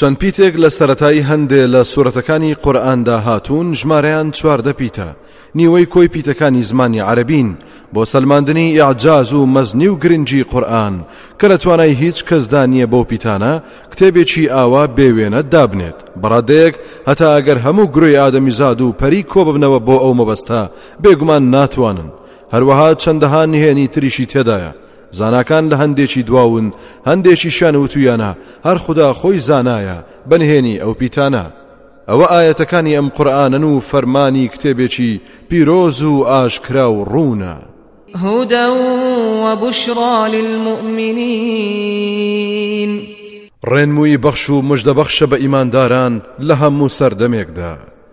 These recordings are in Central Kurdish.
چەند پیتێک لە سەرەتای هەندێ لە سورەتەکانی قورئاندا هاتوون ژمارەیان چواردە پیتە نیوەی کۆی پیتەکانی زمانی عەرەبین بۆ سەلماندنی ئیعجاز و مەزنی و گرنگی قورئان کە لە توانای هیچ کەسدا نییە بەو پیتانە کتێبێکی ئاوا بێوێنە دابنێت بەڕادەیەک هەتا ئەگەر هەموو گرۆی ئادەمیزاد و پەری کۆببنەوە بۆ ئەو مەبەستە بێگومان ناتوانن هەروەها چەندەها نهێنی تریشی تێدایە زاناکان لە هەندێکی دواون هەندێکیشیان وتویانە هەر خودا خۆی زانایە بەنهێنی ئەو پیتانە ئەوە ئاەتەکانی ئەم قورآانن و فەرمانی کتێبێکی پیرۆز و ئاشکرا و ڕوونە هدى وبشرى للمؤمنين ڕێنمووی بەخش و مژدەبەخشە بە ئیمانداران لە هەموو سەردەمێکدا.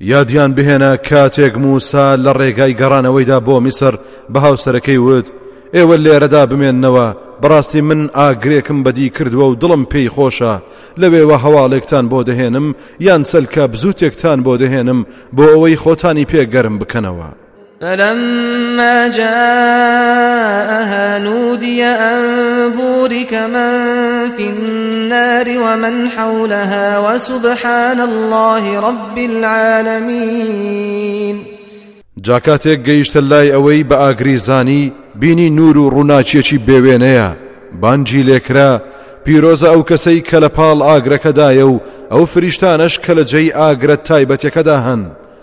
یادیان بهێنە کاتێک موسا لە ڕێگای گەڕانەوەیدا بۆ میسر بە هاوسەرەکەی وت ئێوە لێرەدا بمێننەوە بەڕاستی من ئاگرێکم بەدی کردووە و دڵم پێی خۆشە لەوێوە هەواڵێکتان بۆ دەهێنم یان سەلکە بزوتێکتان بۆ دەهێنم بۆ ئەوەی خۆتانی پێ گەرم بکەنەوە فلما جاءها نودي أن بورك من في النار ومن حولها وسبحان الله رب العالمين جا کاتێک گەیشتە لای ئەوەی بە ئاگری زانی بینی نور و ڕووناچیەکی بێوێنەیە بانجی لێکرا پیرۆزە ئەو کەسەی کە لە پاڵ ئاگرەکەدایە و ئەو فریشتانەش کە لە جێی ئاگرە تایبەتەکەدا هەن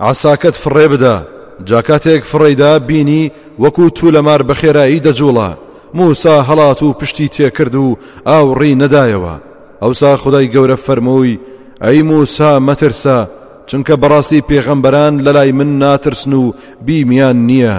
عەساکەت فڕێ بدە، جا کاتێک فڕێی دا بینی وەکو توولەمار بە خێرایی دەجووڵا، مووسا هەڵات و پشتی تێکرد و ئاوڕی نەدایەوە، ئەوسا خودای گەورە فەرمووی، ئەی مووسا مەترسە، چونکە بەڕاستی پێغەمبەران لەلای من ناترسن و بیمیان نییە.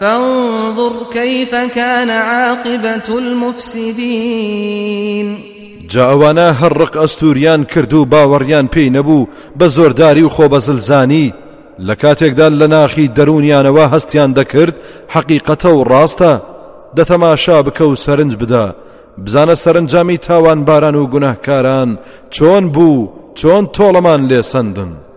فانظر کیف کان عاقبەت المفسدین جا ئەوانە هەر ڕق ئەستوریان کرد و باوەڕیان پێی نەبوو بە زۆرداری و خۆبەزلزانی لە کاتێکدا لە ناخی دەرونیانەوە هەستیان دەکرد حەقیقەتە و ڕاستە دەتەماشا بکە و سەرنج بدە بزانە سەرنجامی تاوان باران و گوناهکاران چۆن بوو چۆن تۆڵەمان لێسەندن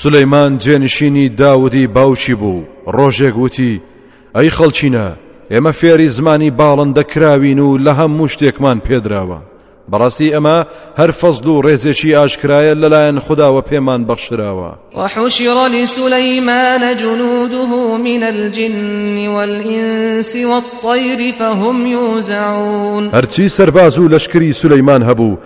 سولەیمان جێنشینی داودی باوکی بوو، ڕۆژێک وتی، ئەی خەڵکینە، ئێمە فێری زمانی باڵندە کراوین و لە هەموو شتێکمان پێدراوە. بەڕاستی ئەمە هەر فەزڵ و ڕێزێکی ئاشکرایە لەلایەن خوداوە پێمان بەخشراوە. وحشر لسلیمان جنوده من الجن والانس والطیر فهم یوزعون هەرچی سەرباز و لەشکری سولەیمان هەبوو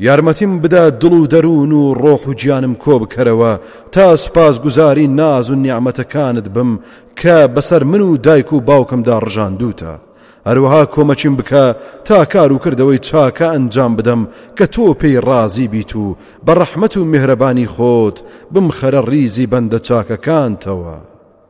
یارمەتیم بدە دڵ و دەروون و ڕۆح و گیانم کۆ بکەرەوە تا سوپاسگوزاری ناز و نیعمەتەکانت بم کە بەسەر من و دایک و باوکمدا ڕژاندووتە. هەروەها کۆمەکیم بکە تا کار و کردەوەی چاکە ئەنجام بدەم کە تۆ پێی ڕازی بیت و بە ڕەحمەت و میهرەبانی خۆت بمخەرە ڕیزی بەندە چاکەکانتەوە.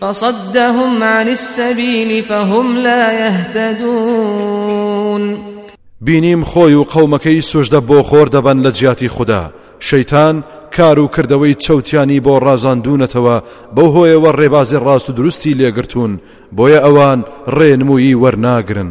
فصدهم عن السبیل فهم لا یهتدون بینیم خۆی و قەومەکەی سوژدە بۆ خۆر دەبەن لە جیاتی خوددا شەیتان کار و کردەوەی چەوتیانی بۆ ڕازاندونەتەوە بەو هۆیەوە ڕێبازی ڕاست و دروستی لێگرتوون بۆیە ئەوان ڕێنمویی وەرناگرن.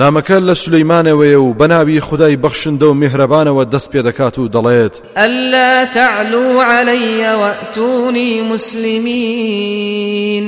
نامەکە لە سولەیمانەوەیە و بە ناوی خودای بەخشندە و میهرەبانەوە دەست پێ دەکات و دەڵێت، ئەللا تەعلوو عەلەیە وەئتوونی موسلمین.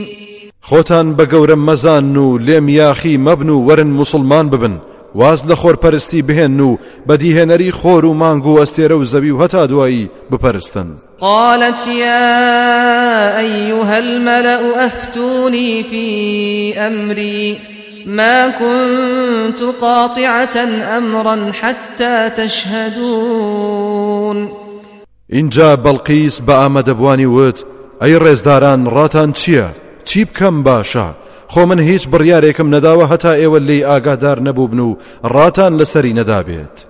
خۆتان بە گەورە مەزانن و لێم یاخی مەبن و وەرن موسڵمان ببن، واز لە خۆرپەرستی بهێنن و بەدیهێنەری خۆر و مانگ و ئەستێرە و زەوی و هەتا دوایی بپەرستن. قالت یا ایها الملأ افتونی فی امری ما کنت قاطعة امرا حتی تشهدون ئینجا بەڵقیس بە ئامادەبووانی وت ئەی ڕێزداران ڕاتان چییە؟ چی بکەم باشە؟ خۆ من هیچ بڕیارێکم نەداوە هەتا ئێوە لێی ئاگادار نەبووبن و ڕاتان لەسەری نەدابێت.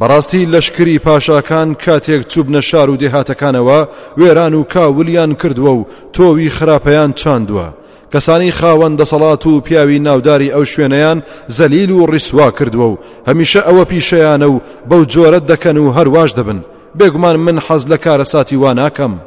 بەڕاستی لەشکری پاشاکان کاتێک چوبنە شار و دێهاتەکانەوە وێران و کاولیان کردووە و تۆوی خراپەیان چاندووە، کەسانی خاوەن دەسەڵات و پیاوی ناوداری ئەو شوێنەیان زەلیل و ڕیسوا کردووە و هەمیشە ئەوە پیشەیانە و بەو جۆرە دەکەن و هەرواش دەبن، بێگومان من حەز لە کارەساتی وا ناکەم.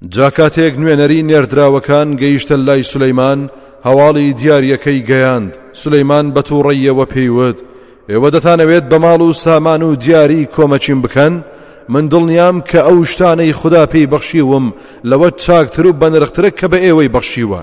جا کاتێک نوێنەری نێردراوەکان گەیشتە لای سولەیمان هەواڵی دیارییەکەی گەیاند، سولەیمان بە تووڕەییەوە پێی وت، ئێوە دەتانەوێت بە ماڵ و سامان و دیاری کۆمەکیم بکەن؟ من دڵنیام کە ئەو شتانەی خودا پێی بەخشیوم لەوە چاکتر و بەنرخترە کە بە ئێوەی بەخشیوە،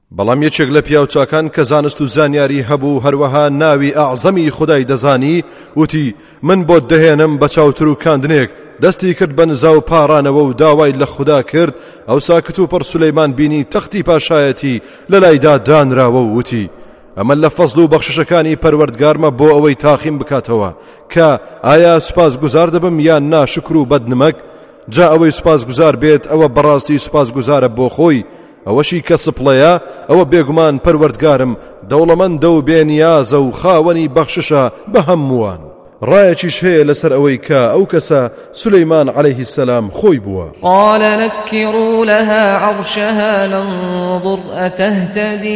بەڵام یەکێک لە پیاوچاکان کە زانست و زانیاری هەبوو هەروەها ناوی ئەعزەمی خودای دەزانی وتی من بۆت دەهێنم بە چاوتر و کاندنێک دەستی کرد بە نزا و پارانەوە و داوای لە خوددا کرد ئەو ساکت و پڕ سولەیمان بینی تەختی پاشایەتی لەلایدا دانراوە و وتی ئەمە لە فەزل و بەخششەکانی پەروەردگارمە بۆ ئەوەی تاقیم بکاتەوە کە ئایا سوپاس گوزار دەبم یان ناشکر و بەدنمەک جا ئەوەی سوپاس گوزار بێت ئەوە بەڕاستی سوپاس گوزارە بۆ خۆی ئەوەشی کە سپڵەیە ئەوە بێگومان پەروەردگارم دەوڵەمەندە و بێ نیازە و خاوەنی بەخششە بە هەمووان. ڕایەکیش هەیە لەسەر ئەوەی کە ئەو کەسە سولەیمان عەلەیه السلام خۆی بووە. قال نکروا لها عرشها ننظر اتهتدی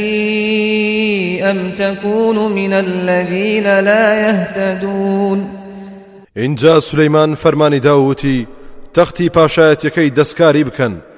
ام تکون من الذین لا یهتدون ئینجا سولەیمان فەرمانی دا و وتی، تەختی پاشایەتیەکەی دەسکاری بکەن،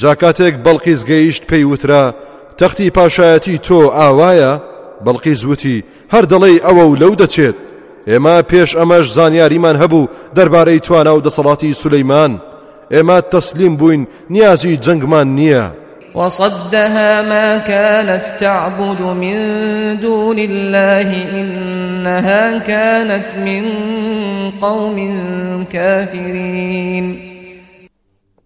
جا کاتێک بەڵقیس گەیشت پێی وترا تەختی پاشایەتی تۆ ئاوایە بەڵقیس وتی هەر دەڵێی ئەوە و لەو دەچێت ئێمە پێش ئەمەش زانیاریمان هەبوو دەربارەی توانا و دەسەڵاتی سولەیمان ئێمە تەسلیم بووین نیازی جەنگمان نییە وصدها ما كانت تعبد من دون الله إنها كانت من قوم كافرين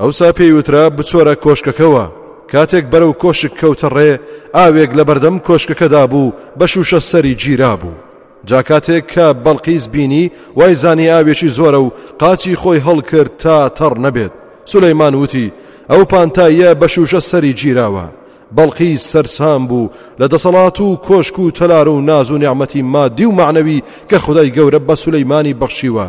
ئەوسا پێی وترا بچۆرە کۆشکەکەوە، کاتێک بەرەو کۆشک کەوتە ڕێ، ئاوێک لە بەردەم کۆشکەکەدا بوو بە شووشە سەری گیرابوو. جا کاتێک کە بەڵقیس بینی، وای زانی ئاوێکی زۆرە و قاچی خۆی هەڵکرد تا تەڕ نەبێت. سولەیمان وتی، ئەو پانتاییە بە شووشە سەری گیراوە. بەڵقیس سەرسام بوو لە دەسەڵات و کۆشک و تەلار و ناز و نیعمەتی مادی و مەعنەوی کە خودای گەورە بە سولەیمانی بەخشیوە،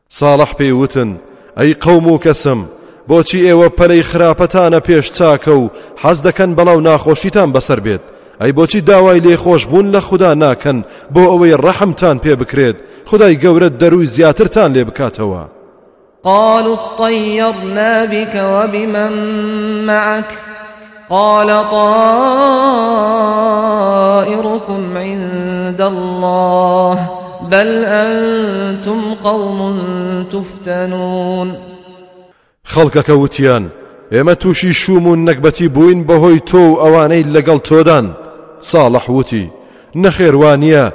ساڵح پێی وتن، ئەی قەوم و کەسم، بۆچی ئێوە پەلەی خراپەتانە پێش چاکە و حەز دەکەن بەڵاو ناخۆشیتان بەسەر بێت، ئەی بۆچی داوای لێخۆشبوون لە خودا ناکەن بۆ ئەوەی ڕەحمتان پێ بکرێت، خودای گەورە دەرووی زیاترتان لێ بکاتەوە. قالوا اطیرنا بک وبمن معک. قال طائركم عند الله بل أنتم قوم تفتنون خەڵکەکە وتیان ئێمە تووشی شووم و نەکبەتی بووین بەهۆی تۆ و ئەوانەی لەگەڵ تۆدان ساڵح وتی نەخێوانیە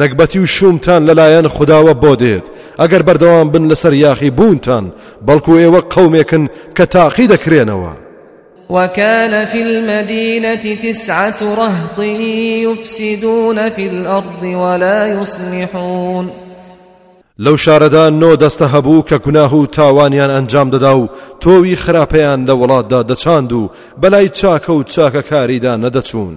نەکبەتی و شوومتان لەلایەن خداوە بۆ دێت ئەگەر بەردەوام بن لەسەر یاخی بوونتان بەڵکو ئێوە قومێکن کە تاقی دەکرێنەوە وکان فی المدینە تسعة رهط یفسدون فی الارض ولا یصلحون لەو شارەدا نۆ دەستە هەبوو کە گوناه و تاوانیان ئەنجام دەدا و تۆوی خراپەیان لە وڵاتدا دەچاند و بەلای چاکە و چاکەکاریدا نەدەچوون.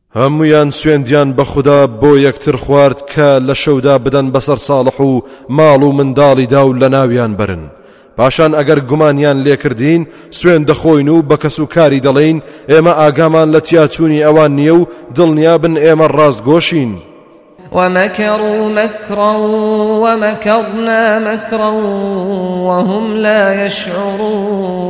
هەموویان سوێندیان بە خودا بۆ یەکتر خوارد کە لە شەودا بدەن بەسەر ساڵح و ماڵ و منداڵیدا و لە ناویان بەرن پاشان ئەگەر گومانیان لێکردین سوێن دەخۆین و بە کەس و کاری دەڵێین ئێمە ئاگامان لە تیاچوونی ئەوان نییە و دڵنیابن ئێمە ڕاستگۆشین ومكروا مكرا ومكرنا مكرا وهم لا يشعرون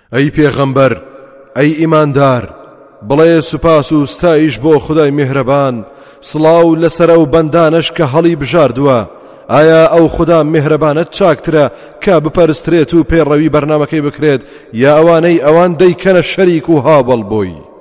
ئەی پێغەمبەر، ئەی ئیماندار، بڵێ سوپاس و ستایش بۆ خودای میهرەبان، سڵاو لەسەر ئەو بەندانەش کە هەڵی بژاردووە، ئایا ئەو خودا میهرەبانە چاکترە کە بپەرسترێت و پێڕەوی بەرنامەکەی بکرێت یا ئەوانەی ئەوان دەیکەنە شەریک و هاوبەڵ بۆی؟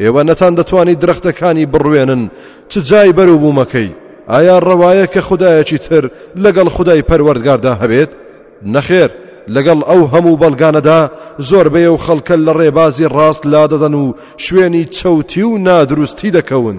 ئێوە نەتان دەتوانی درەختەکانی بڕوێنن چ جای بەرو بوومەکەی ئایا ڕەوایە کە خدایەکی تر لەگەڵ خدای پەروەردگاردا هەبێت نەخێر لەگەڵ ئەو هەموو بەڵگانەدا زۆربەیە و خەڵکە لە ڕێبازی ڕاست لادەدەن و شوێنی چەوتی و نادروستی دەکەون.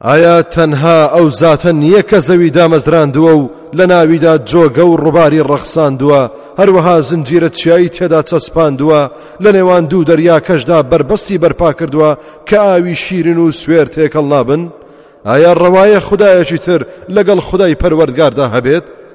ئایا تەنها ئەو زاتە نییە کە زەوی دامەزراندووە و لە ناویدا جۆگە و ڕوباری ڕەخساندووە هەروەها زنجیرە چیایی تێدا چەسپاندووە لە نێوان دوو دەریاکەشدا بەربەستی بەرپا کردووە کە ئاوی شیرین و سوێر تێکەڵ نابن؟ ئایا ڕەوایە خودایەکی تر لەگەڵ خودای پەروەردگاردا هەبێت؟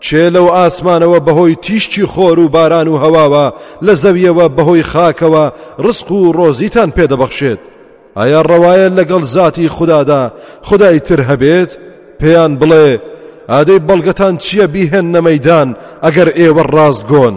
کێ لەو ئاسمانەوە بەهۆی تیشکی خۆر و باران و هەواوە لە زەویەوە بەهۆی خاکەوە ڕزق و ڕۆزیتان پێ دەبەخشێت؟ ئایا ڕەوایە لەگەڵ زاتی خودادا خودای تر هەبێت؟ پێیان بڵێ، ئادەی بەڵگەتان چییە بیهێننە مەیدان ئەگەر ئێوە ڕاستگۆن؟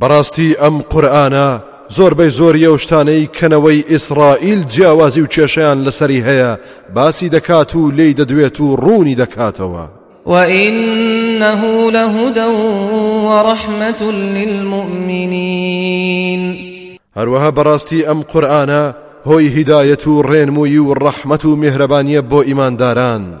بەڕاستی ئەم قورئانە زۆربەی زۆری ئەو شتانەی کە نەوەی ئیسڕائیل جیاوازی و کێشەیان لەسەری هەیە باسی دەکات و لێی دەدوێت و ڕوونی دەکاتەوە وَإِنَّهُ لَهُدًى وَرَحْمَةٌ لِّلْمُؤْمِنِينَ هەروەها بەڕاستی ئەم قورئانە هۆی هیدایەت و ڕێنمووی و ڕەحمەت و میهرەبانییە بۆ ئیمانداران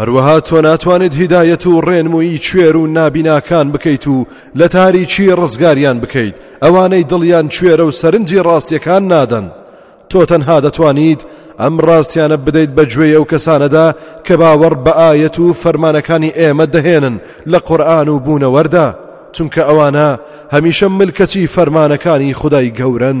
هەروەها تۆ ناتوانیت هیدایەت و ڕێنمووی کوێر و نابیناکان بکەیت و لە تاریکی ڕزگاریان بکەیت ئەوانەی دڵیان کوێرە و سەرنجی ڕاستیەکان نادەن تۆ تەنها دەتوانیت ئەم ڕاستیانە بدەیت بە گوێی ئەو کەسانەدا کە باوەڕ بە ئاەت و فەرمانەکانی ئێمە دەهێنن لە قورآن و بوونەوەردا چونکە ئەوانە هەمیشە ملکەچی فەرمانەکانی خدای گەورن.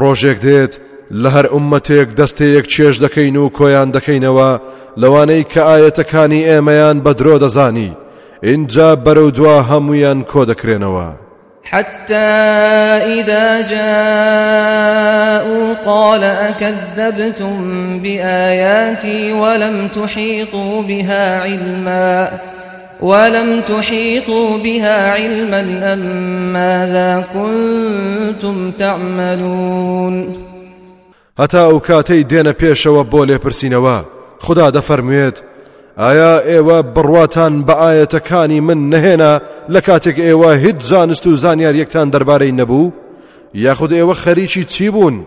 ڕۆژێک دێت لە هەر ئوممەتێک دەستەیەک چێژ دەکەین و کۆیان دەکەینەوە لەوانەی کە ئایەتەکانی ئێمەیان بە درۆ دەزانی ئینجا بەرەو دوا هەموویان کۆ دەکرێنەوە. حتى إذا جاءوا قال أكذبتم بآياتي ولم تحيطوا بها علما ولم تحیطوا بها علما ام ماذا کنتم تعملون هەتا ئەو کاتەی دێنە پێشەوە بۆ لێپرسینەوە خدا دەفەرموێت ئایا ئێوە بڕواتان بە ئاەتەکانی من نەهێنا لە کاتێک ئێوە هیچ زانست و زانیاریەکتان دەربارەی نەبوو یاخود ئێوە خەریکی چی بوون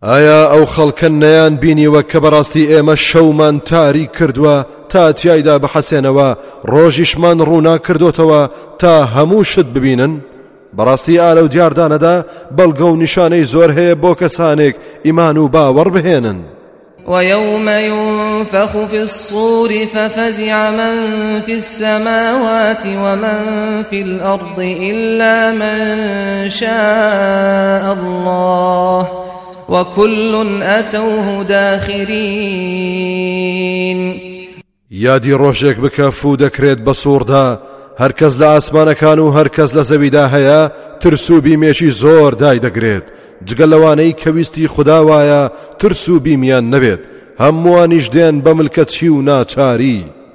ئایا ئەو خەڵکە نەیان بینیوە کە بەڕاستی ئێمە شەومان تاریک کردووە تا تیایدا بحەسێنەوە ڕۆژیشمان ڕوونا کردوتەوە تا هەموو شت ببینن؟ بەڕاستی ئالە و دیاردانەدا بەڵگە و نیشانەی زۆر هەیە بۆ کەسانێک ئیمان و باوەڕ بهێنن. ويوم ينفخ في الصور ففزع من في السماوات ومن في الأرض الأرض إلا من شاء الله وكل أتوه داخرين یادی ڕۆژێک بکە فو دەکرێت بە سووردا هەرکەس لە ئاسمانەکان و هەرکەس لە زەویدا هەیە ترس و بیمێکی زۆر دای دەگرێت جگە لەوانەی کەویستی خدا وایە ترس و بیمیان نەبێت هەمووانیش دێن بە ملکەچی و ناچاری.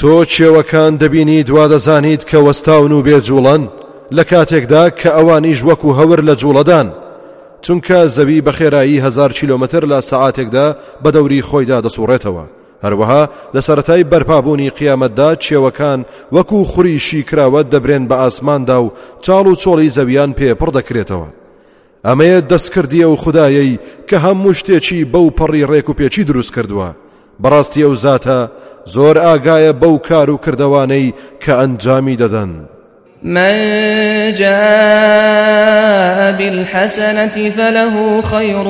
تۆ چێوەکان دەبینیت وا دەزانیت کە وەستاون و بێ جوڵەن لە کاتێکدا کە ئەوانیش وەکو هەور لە جوڵەدان چونکە زەوی بە خێرایی هزار کیلومتر لە سەعاتێکدا بە دەوری خۆیدا دەسوڕێتەوە هەروەها لە سەتای بەرپابوونی قیامەتدا چێوەکان وەکو خوری شیکراوە دەبرێن بە ئاسماندا و چاڵ و چۆڵی زەویان پێ پڕ دەکرێتەوە ئەمەیە دەستکردی ئەو خودایەی کە هەموو شتێکی بەو پەڕی ڕێک و پێچی دروست کردووە بەڕاستی ئەو زاتە زۆر ئاگایە بەو کار و کردوانەی کە ئەنجامی دەدەن من جاء بالحسنة فله خير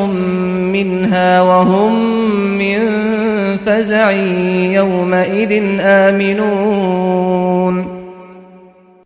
منها وهم من فزع يومئذ آمنون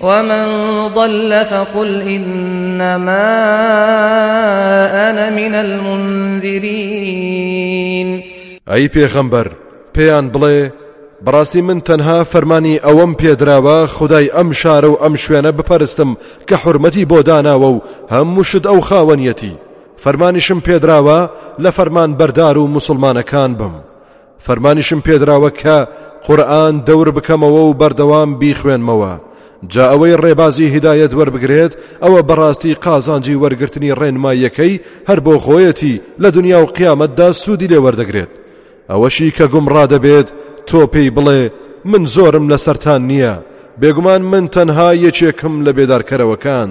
ومن ضل فقل انما انا من المنذرین ئەی پێغەمبەر پێیان بڵێ بەڕاستی من تەنها فەرمانی ئەوەم پێدراوە خدای ئەم شارە و ئەم شوێنە بپەرستم کە حرمەتی بۆ داناوە و هەموو شت ئەو خاوەنیەتی فەرمانیشم پێدراوە لە فەرمان بەردار و مسلمانەکان بم فەرمانیشم پێدراوە کە قورئان دەور بکەمەوە و بەردەوام بیخوێنمەوە جا ئەوەی ڕێبازی هیدایەت وەربگرێت ئەوە بەڕاستی قازانجی وەرگرتنی ڕێنماییەکەی هەر بۆ خۆیەتی لە دنیا و قیامەتدا سوودی لێ وەردەگرێت ئەوەشی کە گومڕا دەبێت تۆ پێی بڵێ من زۆرم لەسەرتان نییە بێگومان من تەنها یەکێکم لە بێدارکەرەوەکان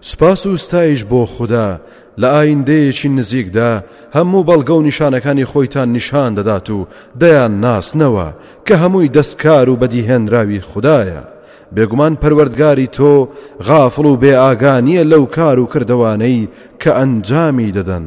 سوپاس و ستایش بۆ خودا، لە ئایندەیەکی نزیکدا هەموو بەڵگە و نیشانەکانی خۆیتان نیشان دەدات و دەیان ناسنەوە کە هەمووی دەستکار و بەدیهێنراوی خودایە. بێگومان پەروەردگاری تۆ غافڵ و بێ ئاگا نییە لەو کار و کردەوانەی کە ئەنجامی دەدەن.